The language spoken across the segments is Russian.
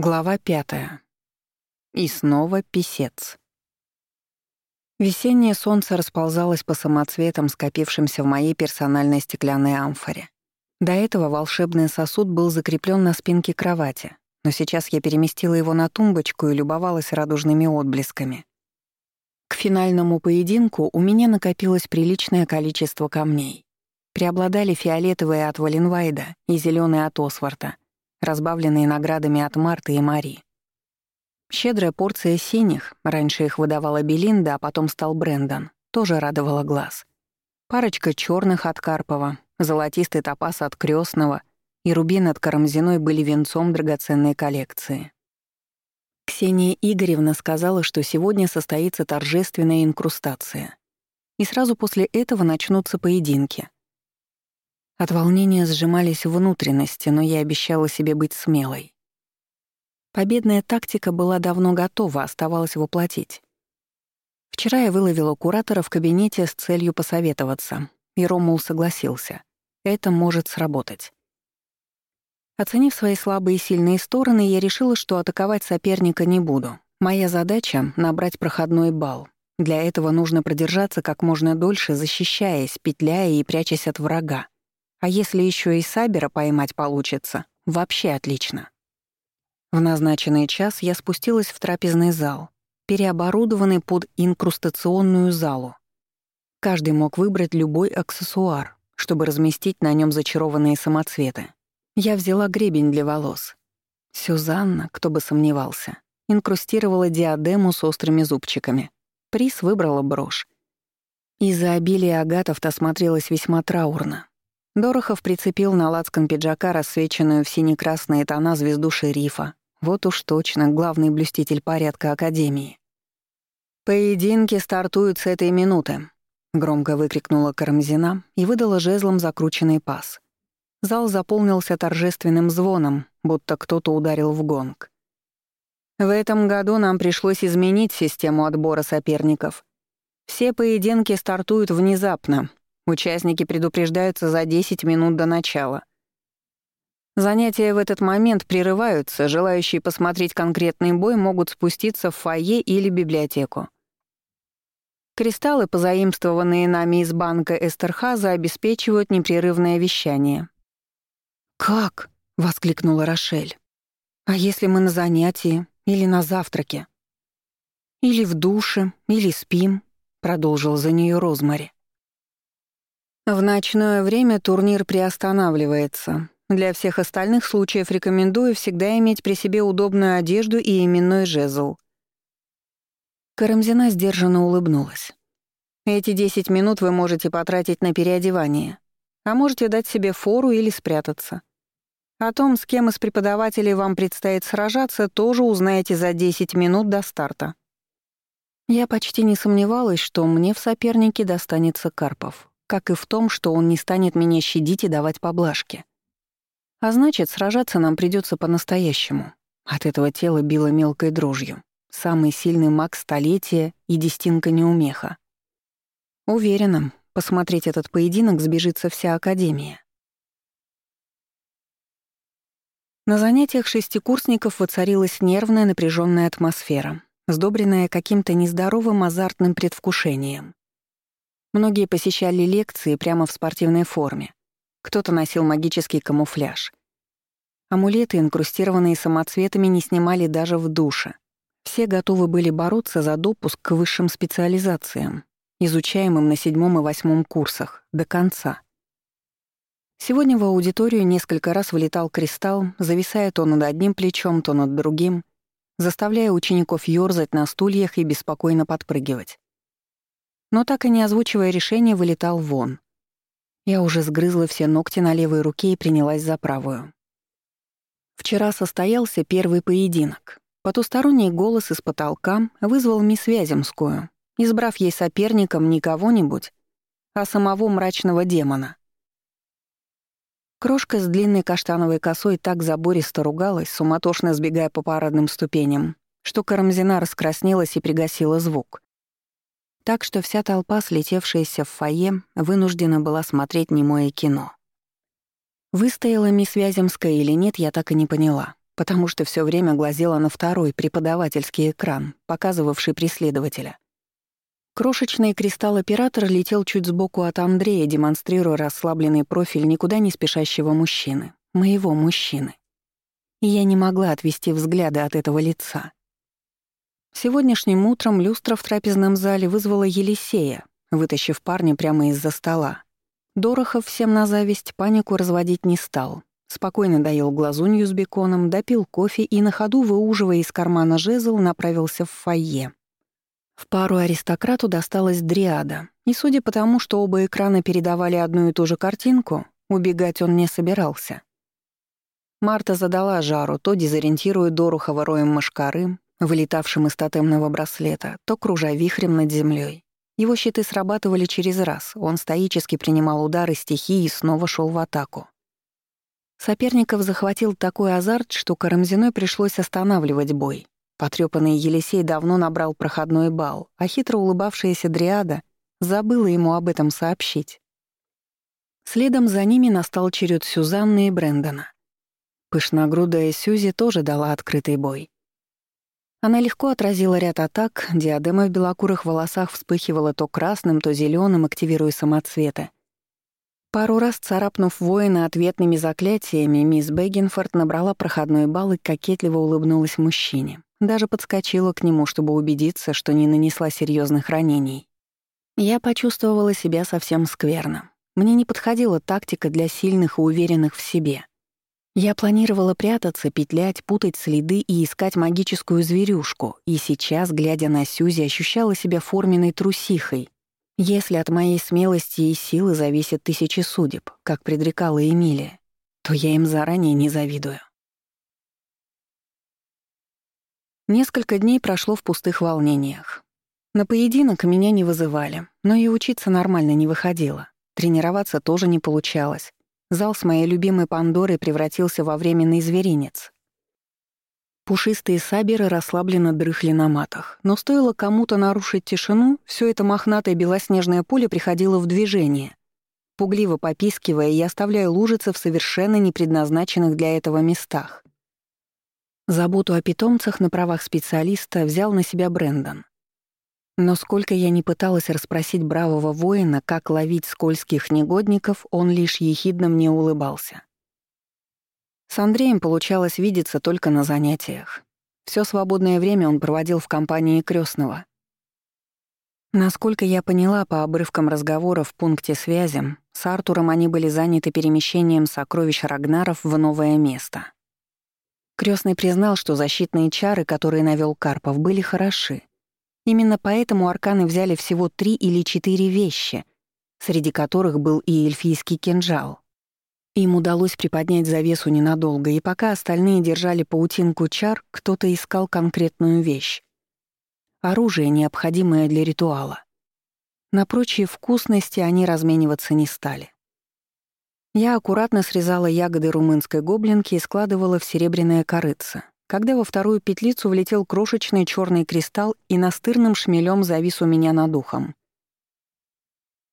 Глава пятая. И снова писец. Весеннее солнце расползалось по самоцветам, скопившимся в моей персональной стеклянной амфоре. До этого волшебный сосуд был закреплен на спинке кровати, но сейчас я переместила его на тумбочку и любовалась радужными отблесками. К финальному поединку у меня накопилось приличное количество камней. Преобладали фиолетовые от Валенвайда и зеленые от Осварта — разбавленные наградами от Марты и Мари. Щедрая порция синих, раньше их выдавала Белинда, а потом стал Брендон, тоже радовала глаз. Парочка черных от Карпова, золотистый топаз от Крестного и рубин от Карамзиной были венцом драгоценной коллекции. Ксения Игоревна сказала, что сегодня состоится торжественная инкрустация. И сразу после этого начнутся поединки — от волнения сжимались внутренности, но я обещала себе быть смелой. Победная тактика была давно готова, оставалось воплотить. Вчера я выловила куратора в кабинете с целью посоветоваться, и Ромул согласился. Это может сработать. Оценив свои слабые и сильные стороны, я решила, что атаковать соперника не буду. Моя задача — набрать проходной балл. Для этого нужно продержаться как можно дольше, защищаясь, петляя и прячась от врага. А если еще и Сабера поймать получится, вообще отлично. В назначенный час я спустилась в трапезный зал, переоборудованный под инкрустационную залу. Каждый мог выбрать любой аксессуар, чтобы разместить на нем зачарованные самоцветы. Я взяла гребень для волос. Сюзанна, кто бы сомневался, инкрустировала диадему с острыми зубчиками. Приз выбрала брошь. Из-за обилия агатов-то смотрелась весьма траурно. Дорохов прицепил на лацкан пиджака рассвеченную в сине-красные тона звезду шерифа. Вот уж точно главный блюститель порядка Академии. «Поединки стартуют с этой минуты», — громко выкрикнула Карамзина и выдала жезлом закрученный пас. Зал заполнился торжественным звоном, будто кто-то ударил в гонг. В этом году нам пришлось изменить систему отбора соперников. Все поединки стартуют внезапно, Участники предупреждаются за 10 минут до начала. Занятия в этот момент прерываются, желающие посмотреть конкретный бой могут спуститься в фойе или библиотеку. Кристаллы, позаимствованные нами из банка Эстерхаза, обеспечивают непрерывное вещание. «Как?» — воскликнула Рошель. «А если мы на занятии или на завтраке?» «Или в душе, или спим», — продолжил за нее Розмари. В ночное время турнир приостанавливается. Для всех остальных случаев рекомендую всегда иметь при себе удобную одежду и именной жезл. Карамзина сдержанно улыбнулась. Эти 10 минут вы можете потратить на переодевание, а можете дать себе фору или спрятаться. О том, с кем из преподавателей вам предстоит сражаться, тоже узнаете за 10 минут до старта. Я почти не сомневалась, что мне в сопернике достанется Карпов как и в том, что он не станет меня щадить и давать поблажки. А значит, сражаться нам придется по-настоящему. От этого тела било мелкой дрожью. Самый сильный маг столетия и дестинка неумеха. Уверена, посмотреть этот поединок сбежится вся Академия. На занятиях шестикурсников воцарилась нервная напряженная атмосфера, сдобренная каким-то нездоровым азартным предвкушением. Многие посещали лекции прямо в спортивной форме. Кто-то носил магический камуфляж. Амулеты, инкрустированные самоцветами, не снимали даже в душе. Все готовы были бороться за допуск к высшим специализациям, изучаемым на седьмом и восьмом курсах, до конца. Сегодня в аудиторию несколько раз вылетал кристалл, зависая то над одним плечом, то над другим, заставляя учеников ёрзать на стульях и беспокойно подпрыгивать но так и не озвучивая решение, вылетал вон. Я уже сгрызла все ногти на левой руке и принялась за правую. Вчера состоялся первый поединок. Потусторонний голос из потолка вызвал мисс Вяземскую, избрав ей соперником не кого-нибудь, а самого мрачного демона. Крошка с длинной каштановой косой так забористо ругалась, суматошно сбегая по парадным ступеням, что Карамзина раскраснелась и пригасила звук так что вся толпа, слетевшаяся в фойе, вынуждена была смотреть немое кино. Выстояла мисс Вяземская или нет, я так и не поняла. потому что все время глазела на второй преподавательский экран, показывавший преследователя. Крошечный кристалл-оператор летел чуть сбоку от Андрея, демонстрируя расслабленный профиль никуда не спешащего мужчины. Моего мужчины. И я не могла отвести взгляды от этого лица. Сегодняшним утром люстра в трапезном зале вызвала Елисея, вытащив парня прямо из-за стола. Дорохов всем на зависть панику разводить не стал. Спокойно доел глазунью с беконом, допил кофе и на ходу, выуживая из кармана жезл, направился в фойе. В пару аристократу досталась дриада, и судя по тому, что оба экрана передавали одну и ту же картинку, убегать он не собирался. Марта задала жару, то дезориентируя Дорухова роем мошкары, вылетавшим из тотемного браслета, то кружа вихрем над землей. Его щиты срабатывали через раз, он стоически принимал удары стихии и снова шел в атаку. Соперников захватил такой азарт, что Карамзиной пришлось останавливать бой. Потрёпанный Елисей давно набрал проходной бал, а хитро улыбавшаяся Дриада забыла ему об этом сообщить. Следом за ними настал черед Сюзанны и Брэндона. Пышногрудая Сюзи тоже дала открытый бой. Она легко отразила ряд атак, диадема в белокурых волосах вспыхивала то красным, то зеленым, активируя самоцветы. Пару раз царапнув воина ответными заклятиями, мисс Бэггинфорд набрала проходной балл и кокетливо улыбнулась мужчине. Даже подскочила к нему, чтобы убедиться, что не нанесла серьезных ранений. Я почувствовала себя совсем скверно. Мне не подходила тактика для сильных и уверенных в себе. Я планировала прятаться, петлять, путать следы и искать магическую зверюшку, и сейчас, глядя на Сюзи, ощущала себя форменной трусихой. Если от моей смелости и силы зависят тысячи судеб, как предрекала Эмилия, то я им заранее не завидую. Несколько дней прошло в пустых волнениях. На поединок меня не вызывали, но и учиться нормально не выходило. Тренироваться тоже не получалось. Зал с моей любимой Пандорой превратился во временный зверинец. Пушистые саберы расслабленно дрыхли на матах, но стоило кому-то нарушить тишину, все это мохнатое белоснежное поле приходило в движение. Пугливо попискивая, я оставляю лужицы в совершенно непредназначенных для этого местах. Заботу о питомцах на правах специалиста взял на себя Брэндон. Но сколько я не пыталась расспросить бравого воина, как ловить скользких негодников, он лишь ехидно мне улыбался. С Андреем получалось видеться только на занятиях. Все свободное время он проводил в компании крестного. Насколько я поняла по обрывкам разговора в пункте связи, с Артуром они были заняты перемещением сокровищ Рагнаров в новое место. Крестный признал, что защитные чары, которые навел Карпов, были хороши, Именно поэтому арканы взяли всего три или четыре вещи, среди которых был и эльфийский кинжал. Им удалось приподнять завесу ненадолго, и пока остальные держали паутинку чар, кто-то искал конкретную вещь. Оружие, необходимое для ритуала. На прочие вкусности они размениваться не стали. Я аккуратно срезала ягоды румынской гоблинки и складывала в серебряное корыце, когда во вторую петлицу влетел крошечный черный кристалл и настырным шмелем завис у меня над ухом.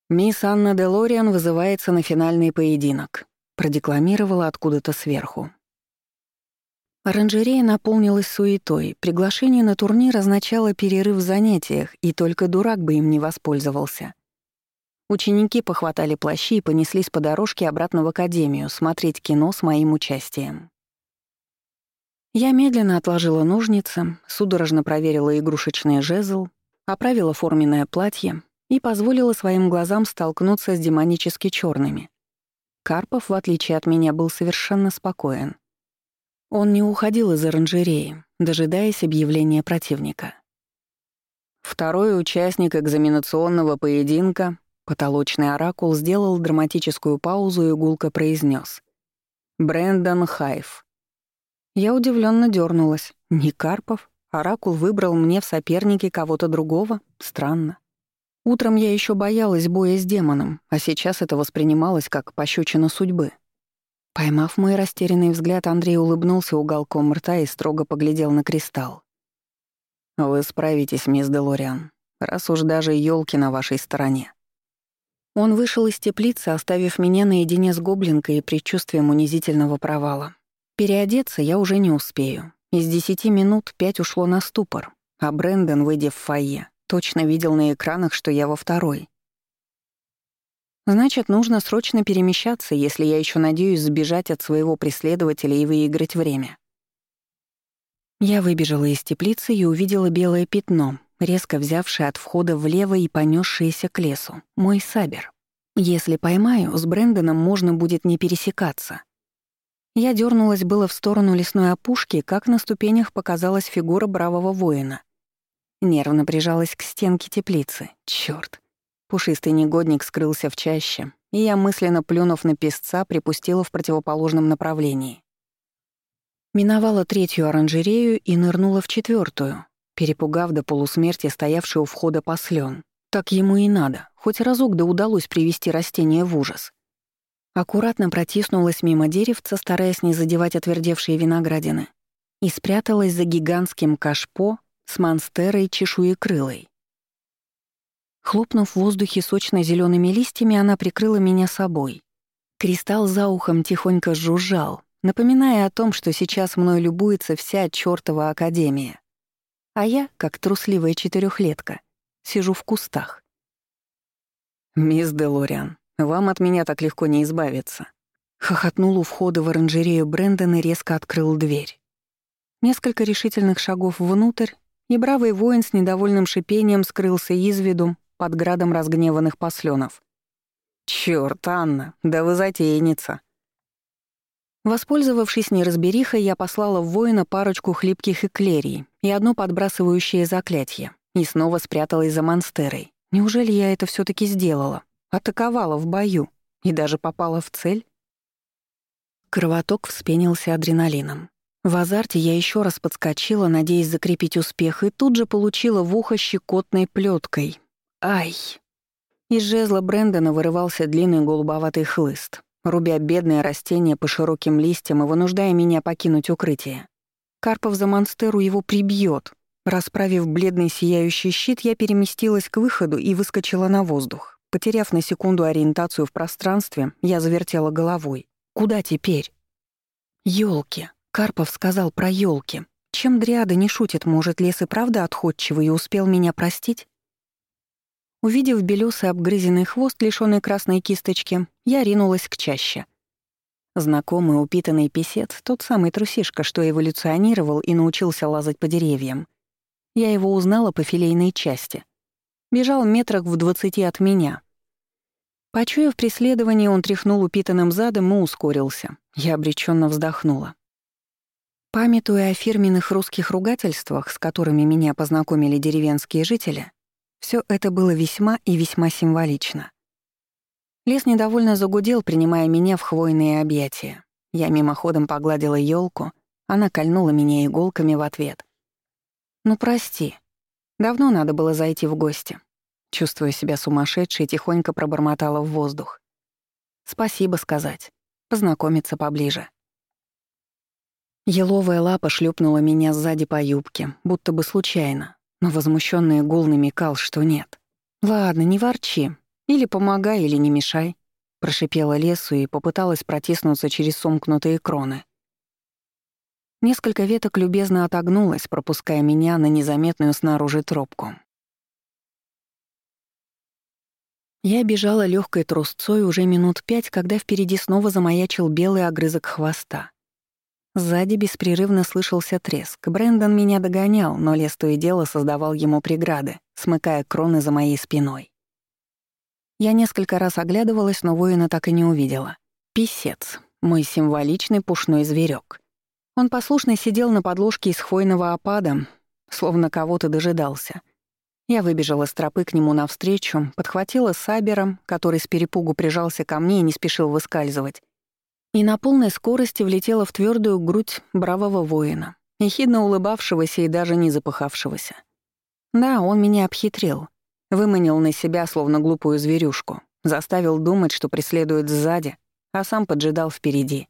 «Мисс Анна Делориан вызывается на финальный поединок», — продекламировала откуда-то сверху. Оранжерея наполнилась суетой, приглашение на турнир означало перерыв в занятиях, и только дурак бы им не воспользовался. Ученики похватали плащи и понеслись по дорожке обратно в академию смотреть кино с моим участием. Я медленно отложила ножницы, судорожно проверила игрушечный жезл, оправила форменное платье и позволила своим глазам столкнуться с демонически черными. Карпов, в отличие от меня, был совершенно спокоен. Он не уходил из оранжереи, дожидаясь объявления противника. Второй участник экзаменационного поединка, потолочный оракул, сделал драматическую паузу и гулко произнес: «Брэндон Хайф, я удивленно дернулась. Не Карпов. Оракул выбрал мне в сопернике кого-то другого. Странно. Утром я еще боялась боя с демоном, а сейчас это воспринималось как пощечина судьбы. Поймав мой растерянный взгляд, Андрей улыбнулся уголком рта и строго поглядел на кристалл. «Вы справитесь, мисс Делориан, раз уж даже елки на вашей стороне». Он вышел из теплицы, оставив меня наедине с гоблинкой и предчувствием унизительного провала. Переодеться я уже не успею. Из десяти минут пять ушло на ступор, а Брэндон, выйдя в фойе, точно видел на экранах, что я во второй. Значит, нужно срочно перемещаться, если я еще надеюсь сбежать от своего преследователя и выиграть время. Я выбежала из теплицы и увидела белое пятно, резко взявшее от входа влево и понесшееся к лесу. Мой сабер. Если поймаю, с Брэндоном можно будет не пересекаться. Я дернулась было в сторону лесной опушки, как на ступенях показалась фигура бравого воина. Нервно прижалась к стенке теплицы. Чёрт. Пушистый негодник скрылся в чаще, и я, мысленно плюнув на песца, припустила в противоположном направлении. Миновала третью оранжерею и нырнула в четвертую, перепугав до полусмерти стоявший у входа послен. Так ему и надо, хоть разок да удалось привести растение в ужас. Аккуратно протиснулась мимо деревца, стараясь не задевать отвердевшие виноградины, и спряталась за гигантским кашпо с монстерой чешуекрылой. Хлопнув в воздухе сочно зелеными листьями, она прикрыла меня собой. Кристалл за ухом тихонько жужжал, напоминая о том, что сейчас мной любуется вся чёртова академия. А я, как трусливая четырехлетка, сижу в кустах. «Мисс Делориан, вам от меня так легко не избавиться». Хохотнул у входа в оранжерею Брэндон и резко открыл дверь. Несколько решительных шагов внутрь, и бравый воин с недовольным шипением скрылся из виду под градом разгневанных послёнов. «Чёрт, Анна, да вы затейница!» Воспользовавшись неразберихой, я послала в воина парочку хлипких эклерий и одно подбрасывающее заклятие, и снова спряталась за монстерой. Неужели я это все таки сделала? Атаковала в бою и даже попала в цель? Кровоток вспенился адреналином. В азарте я еще раз подскочила, надеясь закрепить успех, и тут же получила в ухо щекотной плеткой, Ай! Из жезла Брэндона вырывался длинный голубоватый хлыст, рубя бедное растение по широким листьям и вынуждая меня покинуть укрытие. Карпов за монстеру его прибьет. Расправив бледный сияющий щит, я переместилась к выходу и выскочила на воздух. Потеряв на секунду ориентацию в пространстве, я завертела головой. Куда теперь? Ёлки. Карпов сказал про ёлки. Чем Дриада не шутит, может, лес и правда отходчивый и успел меня простить? Увидев белёсый обгрызенный хвост, лишённый красной кисточки, я ринулась к чаще. Знакомый упитанный писец, тот самый трусишка, что эволюционировал и научился лазать по деревьям. Я его узнала по филейной части. Бежал метрах в двадцати от меня. Почуяв преследование, он тряхнул упитанным задом и ускорился. Я обреченно вздохнула. Памятуя о фирменных русских ругательствах, с которыми меня познакомили деревенские жители, все это было весьма и весьма символично. Лес недовольно загудел, принимая меня в хвойные объятия. Я мимоходом погладила елку, она кольнула меня иголками в ответ. «Ну, прости. Давно надо было зайти в гости». Чувствуя себя сумасшедшей, тихонько пробормотала в воздух. «Спасибо сказать. Познакомиться поближе». Еловая лапа шлепнула меня сзади по юбке, будто бы случайно, но возмущенный гул намекал, что нет. «Ладно, не ворчи. Или помогай, или не мешай», — прошипела лесу и попыталась протиснуться через сомкнутые кроны. Несколько веток любезно отогнулась, пропуская меня на незаметную снаружи тропку. Я бежала легкой трусцой уже минут пять, когда впереди снова замаячил белый огрызок хвоста. Сзади беспрерывно слышался треск. Брэндон меня догонял, но лес то и дело создавал ему преграды, смыкая кроны за моей спиной. Я несколько раз оглядывалась, но воина так и не увидела. Писец, мой символичный пушной зверек. Он послушно сидел на подложке из хвойного опада, словно кого-то дожидался. Я выбежала с тропы к нему навстречу, подхватила сабером, который с перепугу прижался ко мне и не спешил выскальзывать, и на полной скорости влетела в твердую грудь бравого воина, ехидно улыбавшегося и даже не запыхавшегося. Да, он меня обхитрил, выманил на себя словно глупую зверюшку, заставил думать, что преследует сзади, а сам поджидал впереди.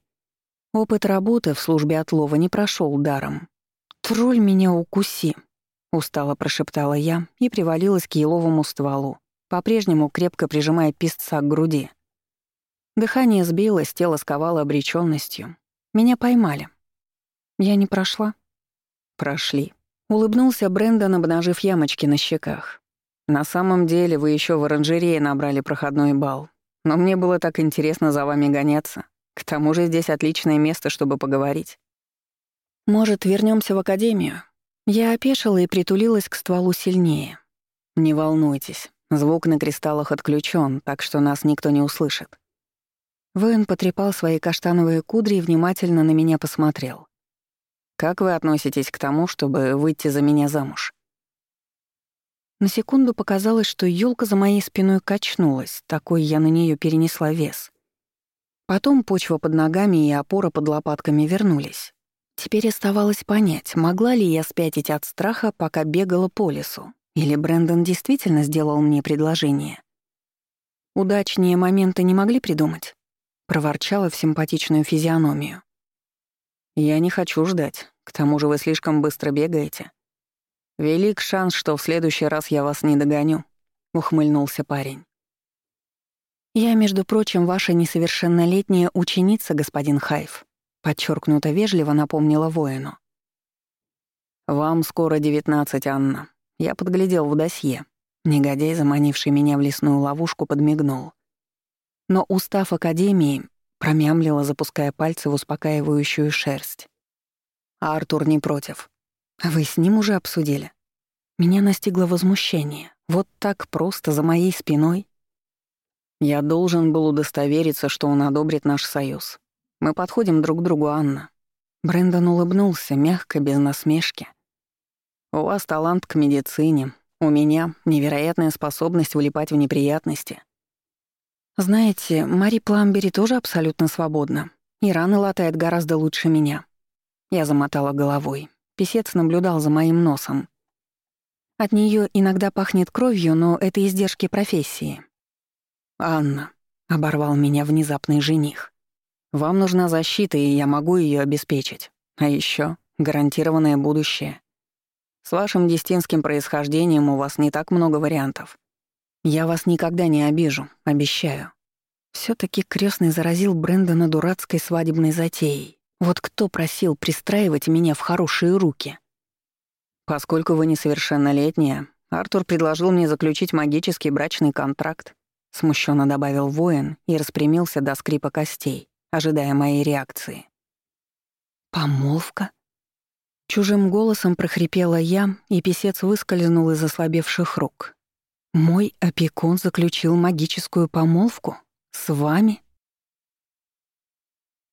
Опыт работы в службе отлова не прошел даром. «Тролль меня укуси», — устало прошептала я и привалилась к еловому стволу, по-прежнему крепко прижимая пистца к груди. Дыхание сбилось, тело сковало обречённостью. Меня поймали. Я не прошла? Прошли. Улыбнулся Брэндон, обнажив ямочки на щеках. На самом деле вы еще в оранжерее набрали проходной балл. Но мне было так интересно за вами гоняться. К тому же здесь отличное место, чтобы поговорить. Может, вернемся в академию? Я опешила и притулилась к стволу сильнее. Не волнуйтесь, звук на кристаллах отключен, так что нас никто не услышит. Воин потрепал свои каштановые кудри и внимательно на меня посмотрел. «Как вы относитесь к тому, чтобы выйти за меня замуж?» На секунду показалось, что елка за моей спиной качнулась, такой я на нее перенесла вес. Потом почва под ногами и опора под лопатками вернулись. Теперь оставалось понять, могла ли я спятить от страха, пока бегала по лесу, или Брэндон действительно сделал мне предложение. Удачнее моменты не могли придумать? Проворчала в симпатичную физиономию. «Я не хочу ждать. К тому же вы слишком быстро бегаете. Велик шанс, что в следующий раз я вас не догоню», — ухмыльнулся парень. «Я, между прочим, ваша несовершеннолетняя ученица, господин Хайф», — подчеркнуто вежливо напомнила воину. «Вам скоро девятнадцать, Анна. Я подглядел в досье». Негодяй, заманивший меня в лесную ловушку, подмигнул. Но устав Академии промямлила, запуская пальцы в успокаивающую шерсть. А Артур не против. Вы с ним уже обсудили? Меня настигло возмущение. Вот так просто, за моей спиной. Я должен был удостовериться, что он одобрит наш союз. Мы подходим друг к другу, Анна. Брэндон улыбнулся, мягко, без насмешки. У вас талант к медицине, у меня невероятная способность вылипать в неприятности. Знаете, Мари Пламбери тоже абсолютно свободна. И раны латает гораздо лучше меня. Я замотала головой. Песец наблюдал за моим носом. От нее иногда пахнет кровью, но это издержки профессии. «Анна», — оборвал меня внезапный жених, — «вам нужна защита, и я могу ее обеспечить. А еще гарантированное будущее. С вашим дестинским происхождением у вас не так много вариантов. Я вас никогда не обижу, обещаю. все таки крестный заразил Брэндона дурацкой свадебной затеей. Вот кто просил пристраивать меня в хорошие руки? Поскольку вы несовершеннолетняя, Артур предложил мне заключить магический брачный контракт, смущенно добавил воин и распрямился до скрипа костей, ожидая моей реакции. Помолвка? Чужим голосом прохрипела я, и писец выскользнул из ослабевших рук. Мой опекун заключил магическую помолвку? С вами?